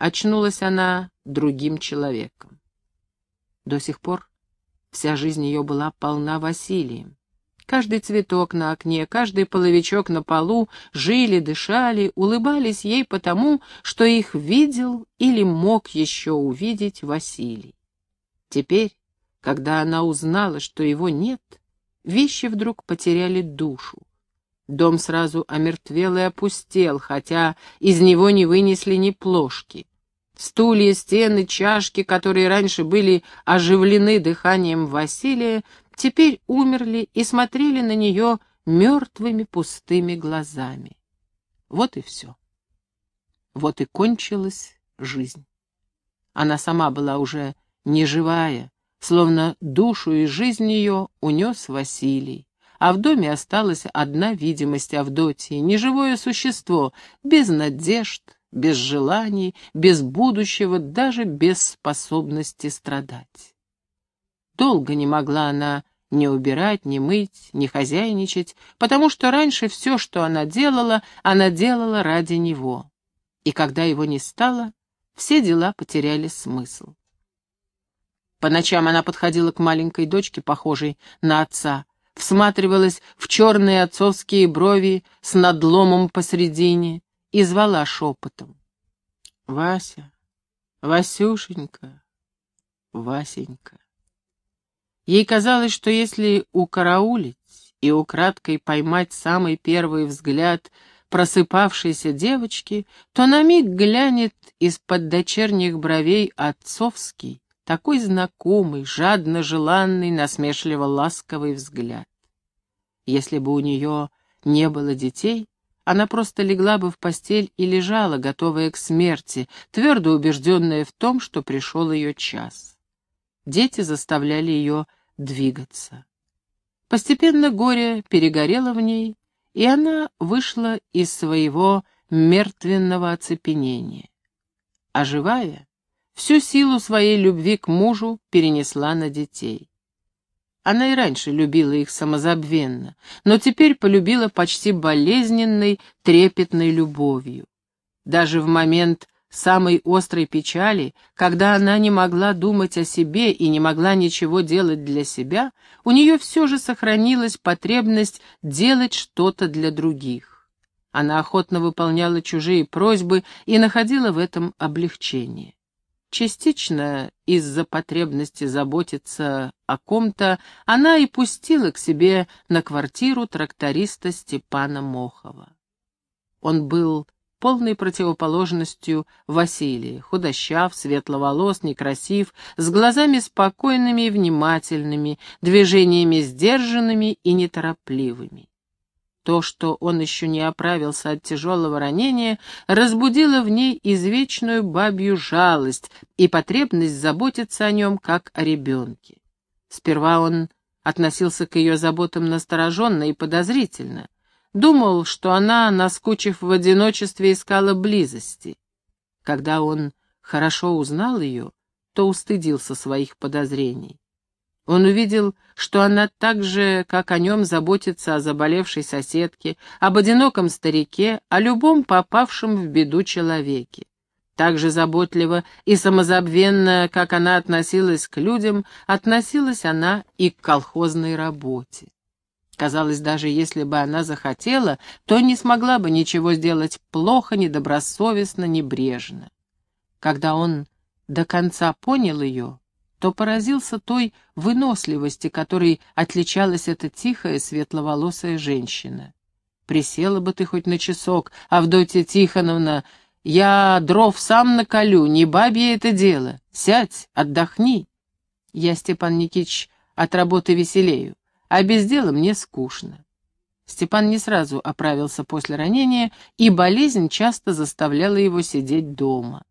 очнулась она другим человеком. До сих пор вся жизнь ее была полна Василием. Каждый цветок на окне, каждый половичок на полу жили, дышали, улыбались ей потому, что их видел или мог еще увидеть Василий. Теперь, когда она узнала, что его нет, вещи вдруг потеряли душу. Дом сразу омертвел и опустел, хотя из него не вынесли ни плошки. Стулья, стены, чашки, которые раньше были оживлены дыханием Василия, теперь умерли и смотрели на нее мертвыми пустыми глазами. Вот и все. Вот и кончилась жизнь. Она сама была уже неживая, словно душу и жизнь ее унес Василий. А в доме осталась одна видимость Авдотьи, неживое существо, без надежд, без желаний, без будущего, даже без способности страдать. Долго не могла она ни убирать, ни мыть, ни хозяйничать, потому что раньше все, что она делала, она делала ради него. И когда его не стало, все дела потеряли смысл. По ночам она подходила к маленькой дочке, похожей на отца, всматривалась в черные отцовские брови с надломом посредине и звала шепотом. «Вася, Васюшенька, Васенька». Ей казалось, что если укараулить и украдкой поймать самый первый взгляд просыпавшейся девочки, то на миг глянет из-под дочерних бровей отцовский, такой знакомый, жадно желанный, насмешливо ласковый взгляд. Если бы у нее не было детей, она просто легла бы в постель и лежала, готовая к смерти, твердо убежденная в том, что пришел ее час. Дети заставляли ее двигаться. Постепенно горе перегорело в ней, и она вышла из своего мертвенного оцепенения. А живая, всю силу своей любви к мужу перенесла на детей. Она и раньше любила их самозабвенно, но теперь полюбила почти болезненной, трепетной любовью. Даже в момент самой острой печали, когда она не могла думать о себе и не могла ничего делать для себя, у нее все же сохранилась потребность делать что-то для других. Она охотно выполняла чужие просьбы и находила в этом облегчение. Частично из-за потребности заботиться о ком-то она и пустила к себе на квартиру тракториста Степана Мохова. Он был полной противоположностью Василия, худощав, светловолос, некрасив, с глазами спокойными и внимательными, движениями сдержанными и неторопливыми. То, что он еще не оправился от тяжелого ранения, разбудило в ней извечную бабью жалость и потребность заботиться о нем, как о ребенке. Сперва он относился к ее заботам настороженно и подозрительно. Думал, что она, наскучив в одиночестве, искала близости. Когда он хорошо узнал ее, то устыдился своих подозрений. Он увидел, что она так же, как о нем, заботится о заболевшей соседке, об одиноком старике, о любом попавшем в беду человеке. Так же заботливо и самозабвенно, как она относилась к людям, относилась она и к колхозной работе. Казалось, даже если бы она захотела, то не смогла бы ничего сделать плохо, недобросовестно, небрежно. Когда он до конца понял ее, то поразился той выносливости, которой отличалась эта тихая светловолосая женщина. «Присела бы ты хоть на часок, Авдотья Тихоновна, я дров сам наколю, не бабье это дело. Сядь, отдохни. Я, Степан Никитич, от работы веселею, а без дела мне скучно». Степан не сразу оправился после ранения, и болезнь часто заставляла его сидеть дома.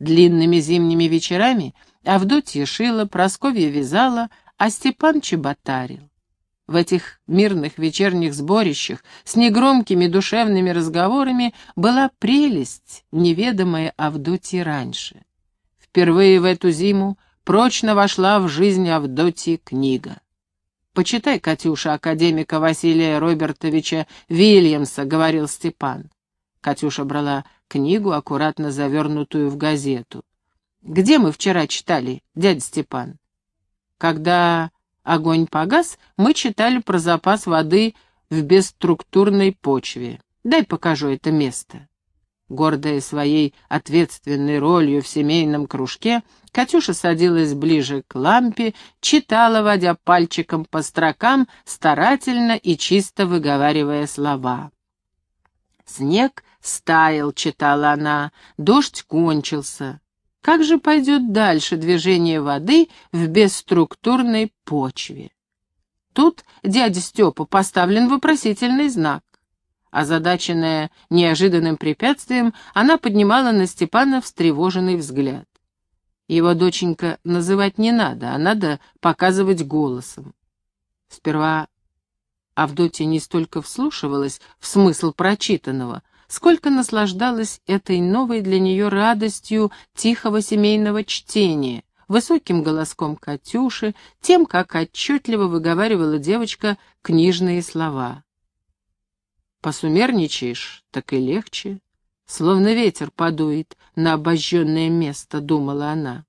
Длинными зимними вечерами Авдотья шила, Просковья вязала, а Степан чеботарил. В этих мирных вечерних сборищах с негромкими душевными разговорами была прелесть, неведомая Авдотье раньше. Впервые в эту зиму прочно вошла в жизнь Авдотьи книга. «Почитай, Катюша, академика Василия Робертовича Вильямса», — говорил Степан. Катюша брала книгу, аккуратно завернутую в газету. «Где мы вчера читали, дядя Степан?» Когда огонь погас, мы читали про запас воды в бесструктурной почве. Дай покажу это место. Гордая своей ответственной ролью в семейном кружке, Катюша садилась ближе к лампе, читала, водя пальчиком по строкам, старательно и чисто выговаривая слова. «Снег стаял», — читала она, — «дождь кончился». Как же пойдет дальше движение воды в бесструктурной почве? Тут дядя Степа поставлен вопросительный знак. Озадаченная неожиданным препятствием, она поднимала на Степана встревоженный взгляд. Его доченька называть не надо, а надо показывать голосом. Сперва Авдотья не столько вслушивалась в смысл прочитанного, сколько наслаждалась этой новой для нее радостью тихого семейного чтения, высоким голоском Катюши, тем, как отчетливо выговаривала девочка книжные слова. Посумерничаешь, так и легче. Словно ветер подует на обожженное место, думала она.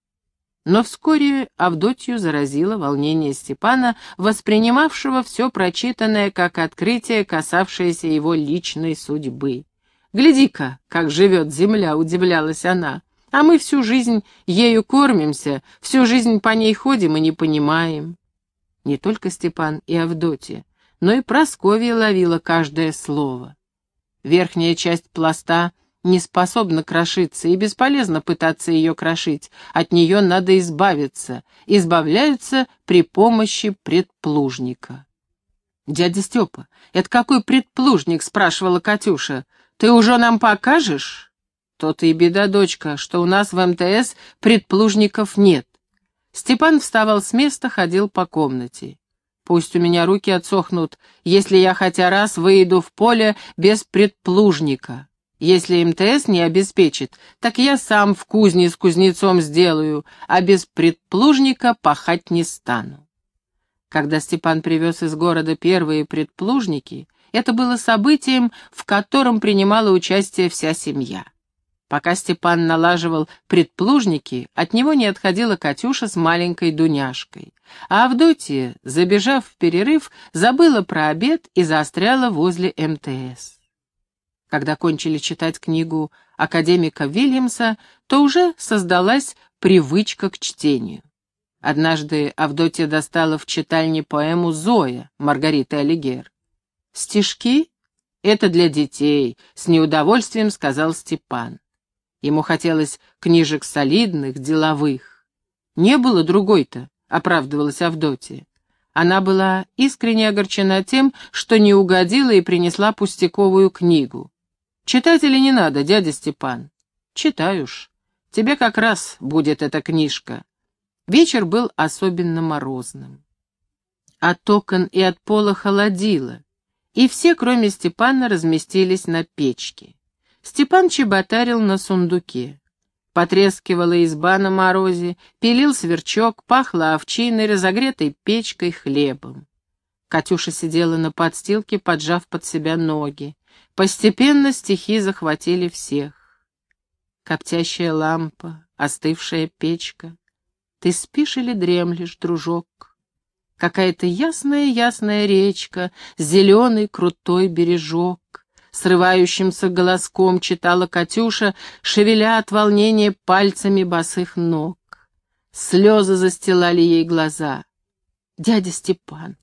Но вскоре Авдотью заразило волнение Степана, воспринимавшего все прочитанное как открытие, касавшееся его личной судьбы. «Гляди-ка, как живет земля!» — удивлялась она. «А мы всю жизнь ею кормимся, всю жизнь по ней ходим и не понимаем». Не только Степан и Авдотья но и Просковья ловила каждое слово. Верхняя часть пласта не способна крошиться, и бесполезно пытаться ее крошить, от нее надо избавиться, избавляются при помощи предплужника. «Дядя Степа, это какой предплужник?» — спрашивала Катюша. «Ты уже нам покажешь?» «То-то и беда, дочка, что у нас в МТС предплужников нет». Степан вставал с места, ходил по комнате. Пусть у меня руки отсохнут, если я хотя раз выйду в поле без предплужника. Если МТС не обеспечит, так я сам в кузне с кузнецом сделаю, а без предплужника пахать не стану. Когда Степан привез из города первые предплужники, это было событием, в котором принимала участие вся семья. Пока Степан налаживал предплужники, от него не отходила Катюша с маленькой Дуняшкой. А Авдотья, забежав в перерыв, забыла про обед и заостряла возле МТС. Когда кончили читать книгу академика Вильямса, то уже создалась привычка к чтению. Однажды Авдотья достала в читальне поэму «Зоя» Маргариты Алигер. «Стишки? Это для детей», — с неудовольствием сказал Степан. Ему хотелось книжек солидных, деловых. Не было другой-то, оправдывалась Авдотья. Она была искренне огорчена тем, что не угодила и принесла пустяковую книгу. «Читать или не надо, дядя Степан?» «Читаешь. Тебе как раз будет эта книжка». Вечер был особенно морозным. От окон и от пола холодило, и все, кроме Степана, разместились на печке. Степан чеботарил на сундуке. Потрескивала изба на морозе, пилил сверчок, пахло овчиной, разогретой печкой, хлебом. Катюша сидела на подстилке, поджав под себя ноги. Постепенно стихи захватили всех. Коптящая лампа, остывшая печка. Ты спишь или дремлешь, дружок? Какая-то ясная-ясная речка, зеленый крутой бережок срывающимся голоском читала Катюша, шевеля от волнения пальцами босых ног. Слезы застилали ей глаза. «Дядя Степан,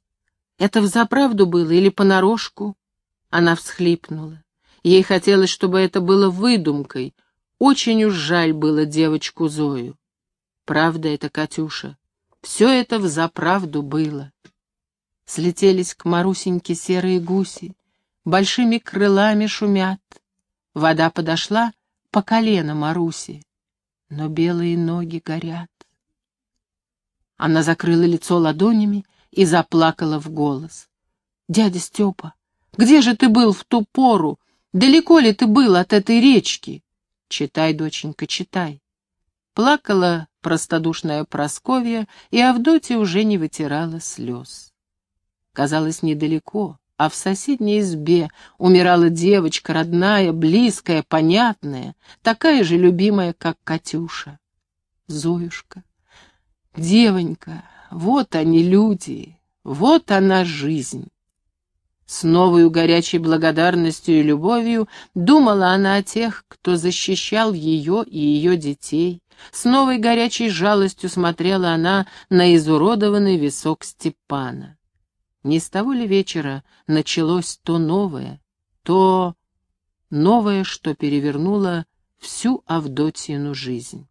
это взаправду было или понарошку?» Она всхлипнула. Ей хотелось, чтобы это было выдумкой. Очень уж жаль было девочку Зою. Правда это, Катюша, все это взаправду было. Слетелись к Марусеньке серые гуси, большими крылами шумят. Вода подошла по колено Маруси, но белые ноги горят. Она закрыла лицо ладонями и заплакала в голос. «Дядя Степа, где же ты был в ту пору? Далеко ли ты был от этой речки?» «Читай, доченька, читай». Плакала простодушная Просковья, и Авдотья уже не вытирала слез. Казалось, недалеко, а в соседней избе умирала девочка, родная, близкая, понятная, такая же любимая, как Катюша. Зоюшка, девонька, вот они люди, вот она жизнь. С новой горячей благодарностью и любовью думала она о тех, кто защищал ее и ее детей. С новой горячей жалостью смотрела она на изуродованный висок Степана. Не с того ли вечера началось то новое, то новое, что перевернуло всю Авдотьину жизнь?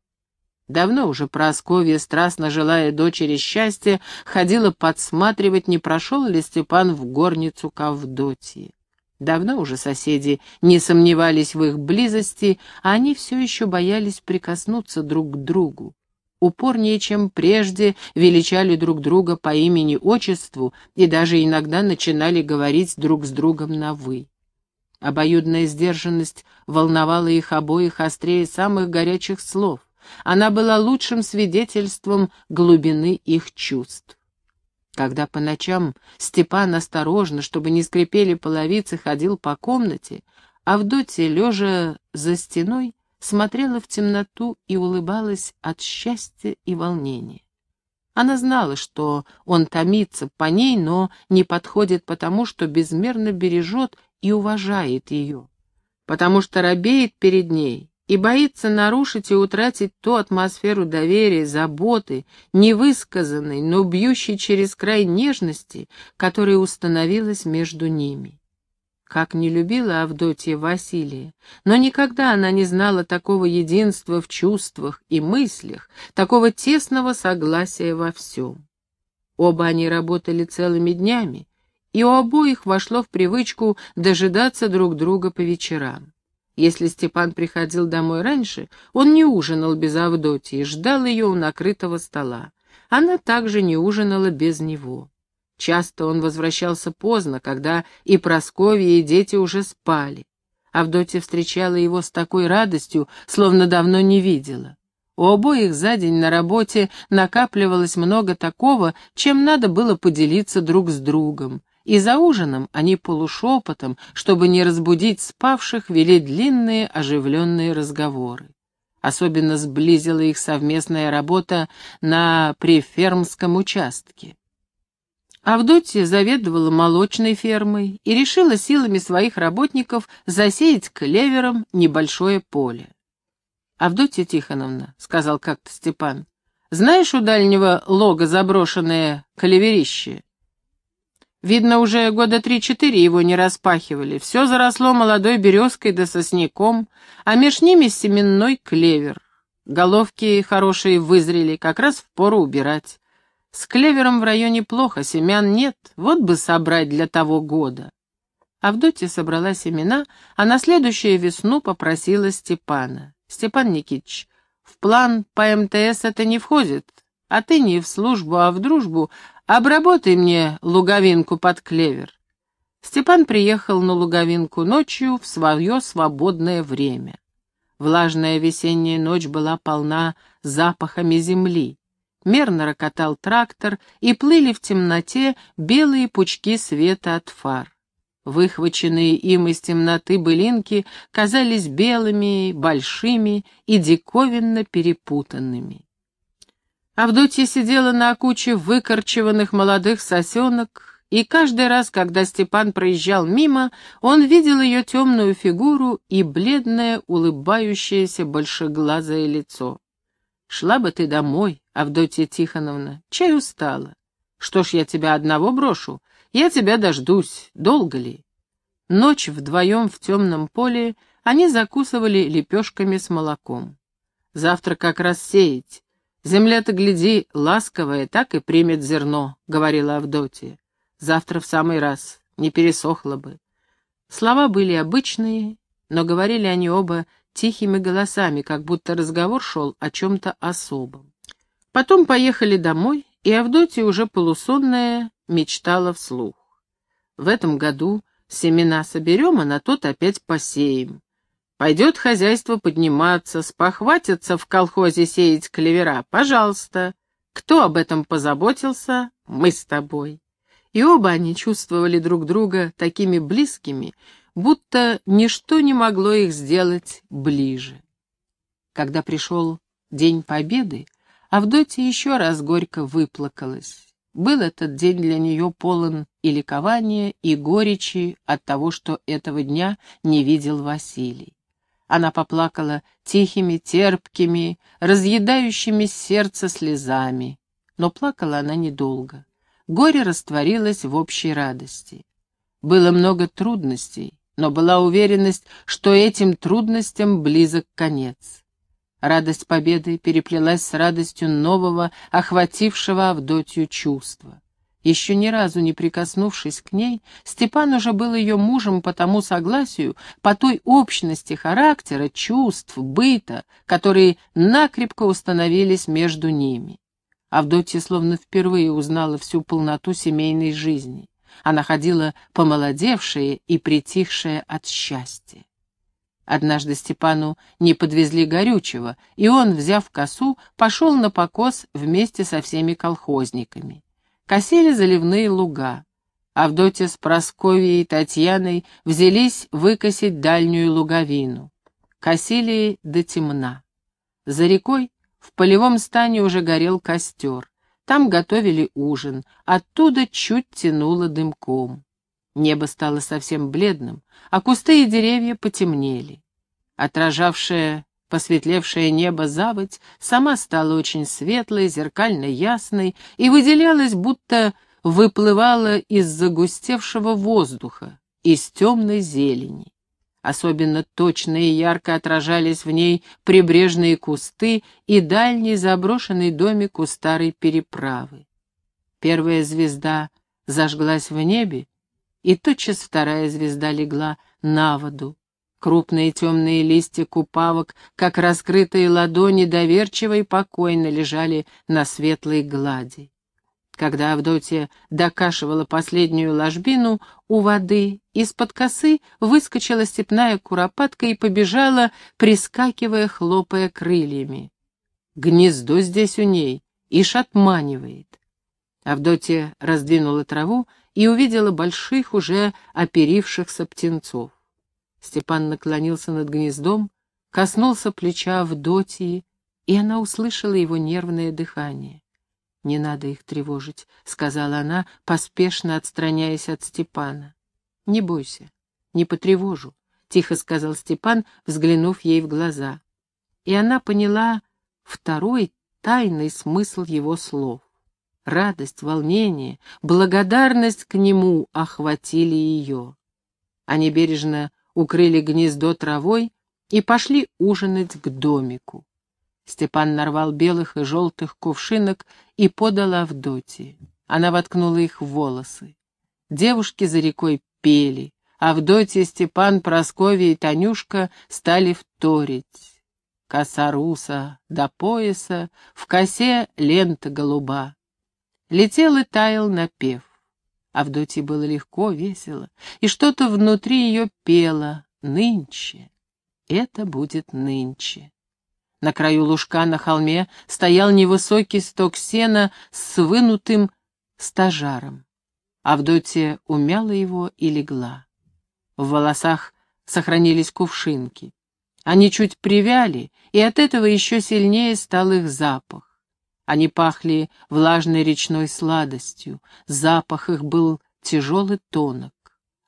Давно уже Просковья, страстно желая дочери счастья, ходила подсматривать, не прошел ли Степан в горницу к Авдотье. Давно уже соседи не сомневались в их близости, а они все еще боялись прикоснуться друг к другу. Упорнее, чем прежде, величали друг друга по имени-отчеству и даже иногда начинали говорить друг с другом на «вы». Обоюдная сдержанность волновала их обоих острее самых горячих слов. Она была лучшим свидетельством глубины их чувств. Когда по ночам Степан осторожно, чтобы не скрипели половицы, ходил по комнате, Авдотья, лежа за стеной, смотрела в темноту и улыбалась от счастья и волнения. Она знала, что он томится по ней, но не подходит потому, что безмерно бережет и уважает ее, потому что робеет перед ней и боится нарушить и утратить ту атмосферу доверия, заботы, невысказанной, но бьющей через край нежности, которая установилась между ними. Как не любила Авдотья Василия, но никогда она не знала такого единства в чувствах и мыслях, такого тесного согласия во всем. Оба они работали целыми днями, и у обоих вошло в привычку дожидаться друг друга по вечерам. Если Степан приходил домой раньше, он не ужинал без Авдотьи, ждал ее у накрытого стола. Она также не ужинала без него. Часто он возвращался поздно, когда и Прасковья, и дети уже спали. Авдотья встречала его с такой радостью, словно давно не видела. У обоих за день на работе накапливалось много такого, чем надо было поделиться друг с другом и за ужином они полушепотом, чтобы не разбудить спавших, вели длинные оживленные разговоры. Особенно сблизила их совместная работа на префермском участке. Авдотья заведовала молочной фермой и решила силами своих работников засеять клевером небольшое поле. «Авдотья Тихоновна», — сказал как-то Степан, — «знаешь у дальнего лога заброшенное клеверище?» Видно, уже года три-четыре его не распахивали. Все заросло молодой березкой да сосняком, а меж ними семенной клевер. Головки хорошие вызрели, как раз впору убирать. С клевером в районе плохо, семян нет, вот бы собрать для того года. Авдотья собрала семена, а на следующую весну попросила Степана. «Степан Никитич, в план по МТС это не входит, а ты не в службу, а в дружбу, Обработай мне луговинку под клевер. Степан приехал на луговинку ночью в свое свободное время. Влажная весенняя ночь была полна запахами земли. Мерно рокотал трактор, и плыли в темноте белые пучки света от фар. Выхваченные им из темноты былинки казались белыми, большими и диковинно перепутанными. Авдотья сидела на куче выкорчеванных молодых сосенок, и каждый раз, когда Степан проезжал мимо, он видел ее темную фигуру и бледное, улыбающееся большеглазое лицо. «Шла бы ты домой, Авдотья Тихоновна, чай устала. Что ж я тебя одного брошу? Я тебя дождусь, долго ли?» Ночь вдвоем в темном поле они закусывали лепешками с молоком. «Завтра как раз сеять». «Земля-то, гляди, ласковая, так и примет зерно», — говорила Авдотья. «Завтра в самый раз, не пересохло бы». Слова были обычные, но говорили они оба тихими голосами, как будто разговор шел о чем-то особом. Потом поехали домой, и Авдотья, уже полусонная, мечтала вслух. В этом году семена соберем, а на тот опять посеем. Пойдет хозяйство подниматься, спохватится в колхозе сеять клевера, пожалуйста. Кто об этом позаботился? Мы с тобой. И оба они чувствовали друг друга такими близкими, будто ничто не могло их сделать ближе. Когда пришел День Победы, Авдотья еще раз горько выплакалась. Был этот день для нее полон и ликования, и горечи от того, что этого дня не видел Василий. Она поплакала тихими, терпкими, разъедающими сердце слезами. Но плакала она недолго. Горе растворилось в общей радости. Было много трудностей, но была уверенность, что этим трудностям близок конец. Радость победы переплелась с радостью нового, охватившего Авдотью чувства. Еще ни разу не прикоснувшись к ней, Степан уже был ее мужем по тому согласию, по той общности характера, чувств, быта, которые накрепко установились между ними. Авдотья словно впервые узнала всю полноту семейной жизни. Она ходила помолодевшая и притихшая от счастья. Однажды Степану не подвезли горючего, и он, взяв косу, пошел на покос вместе со всеми колхозниками. Косили заливные луга. Авдотья с Просковьей и Татьяной взялись выкосить дальнюю луговину. Косили до темна. За рекой в полевом стане уже горел костер. Там готовили ужин, оттуда чуть тянуло дымком. Небо стало совсем бледным, а кусты и деревья потемнели. Отражавшее посветлевшее небо заводь сама стала очень светлой, зеркально ясной и выделялась, будто выплывала из загустевшего воздуха, из темной зелени. Особенно точно и ярко отражались в ней прибрежные кусты и дальний заброшенный домик у старой переправы. Первая звезда зажглась в небе, и тотчас вторая звезда легла на воду. Крупные темные листья купавок, как раскрытые ладони, доверчиво и покойно лежали на светлой глади. Когда Авдотья докашивала последнюю ложбину у воды, из-под косы выскочила степная куропатка и побежала, прискакивая, хлопая крыльями. Гнездо здесь у ней, ишь отманивает. Авдотья раздвинула траву и увидела больших, уже оперившихся птенцов. Степан наклонился над гнездом, коснулся плеча Авдотьи, и она услышала его нервное дыхание. «Не надо их тревожить», — сказала она, поспешно отстраняясь от Степана. «Не бойся, не потревожу», — тихо сказал Степан, взглянув ей в глаза. И она поняла второй тайный смысл его слов. Радость, волнение, благодарность к нему охватили ее. Они бережно укрыли гнездо травой и пошли ужинать к домику. Степан нарвал белых и желтых кувшинок и подал Авдотье. Она воткнула их в волосы. Девушки за рекой пели. Авдотья, Степан, Прасковья и Танюшка стали вторить. Коса руса до пояса, в косе лента голуба. Летел и таял напев. Авдотье было легко, весело, и что-то внутри ее пело «Нынче». Это будет нынче. На краю лужка на холме стоял невысокий сток сена с вынутым стажаром. Авдотья умяла его и легла. В волосах сохранились кувшинки. Они чуть привяли, и от этого еще сильнее стал их запах. Они пахли влажной речной сладостью, запах их был тяжелый тонок.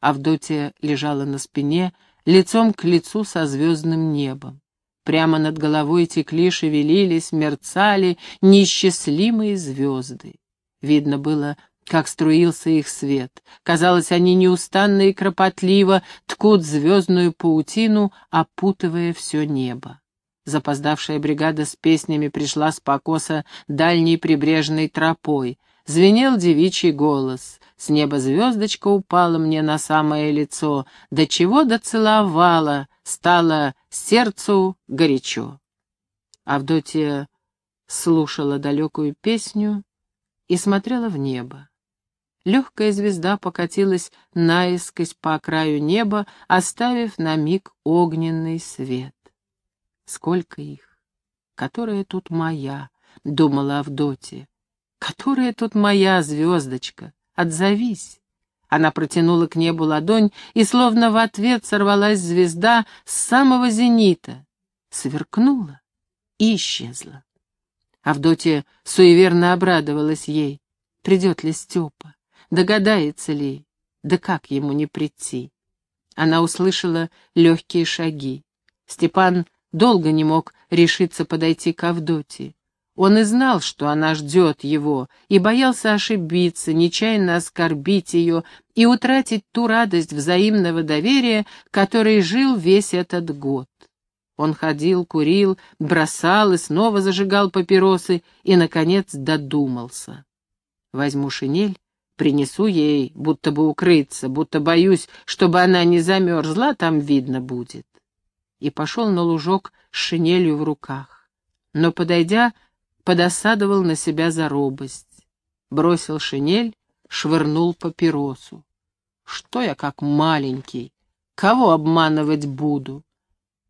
Авдотья лежала на спине, лицом к лицу со звездным небом. Прямо над головой текли, шевелились, мерцали неисчислимые звезды. Видно было, как струился их свет. Казалось, они неустанно и кропотливо ткут звездную паутину, опутывая все небо. Запоздавшая бригада с песнями пришла с покоса дальней прибрежной тропой. Звенел девичий голос. С неба звездочка упала мне на самое лицо. До чего доцеловала, стало сердцу горячо. Авдотья слушала далекую песню и смотрела в небо. Легкая звезда покатилась наискось по краю неба, оставив на миг огненный свет. Сколько их! Которая тут моя, — думала Авдотья. Которая тут моя звездочка, отзовись. Она протянула к небу ладонь, и словно в ответ сорвалась звезда с самого зенита, сверкнула и исчезла. Авдотья суеверно обрадовалась ей. Придет ли Степа? Догадается ли? Да как ему не прийти? Она услышала легкие шаги. Степан долго не мог решиться подойти к Авдотье. Он и знал, что она ждет его, и боялся ошибиться, нечаянно оскорбить ее и утратить ту радость взаимного доверия, которой жил весь этот год. Он ходил, курил, бросал и снова зажигал папиросы и, наконец, додумался. Возьму шинель, принесу ей, будто бы укрыться, будто боюсь, чтобы она не замерзла, там видно будет. И пошел на лужок с шинелью в руках. Но, подойдя, подосадовал на себя за робость. Бросил шинель, швырнул папиросу. Что я как маленький? Кого обманывать буду?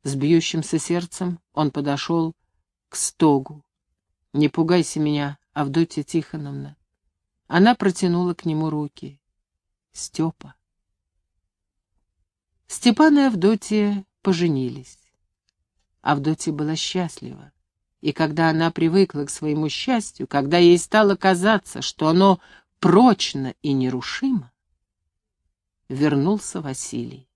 С бьющимся сердцем он подошел к стогу. «Не пугайся меня, Авдотья Тихоновна». Она протянула к нему руки. «Степа». Степан и Авдотья поженились. Авдотья была счастлива. И когда она привыкла к своему счастью, когда ей стало казаться, что оно прочно и нерушимо, вернулся Василий.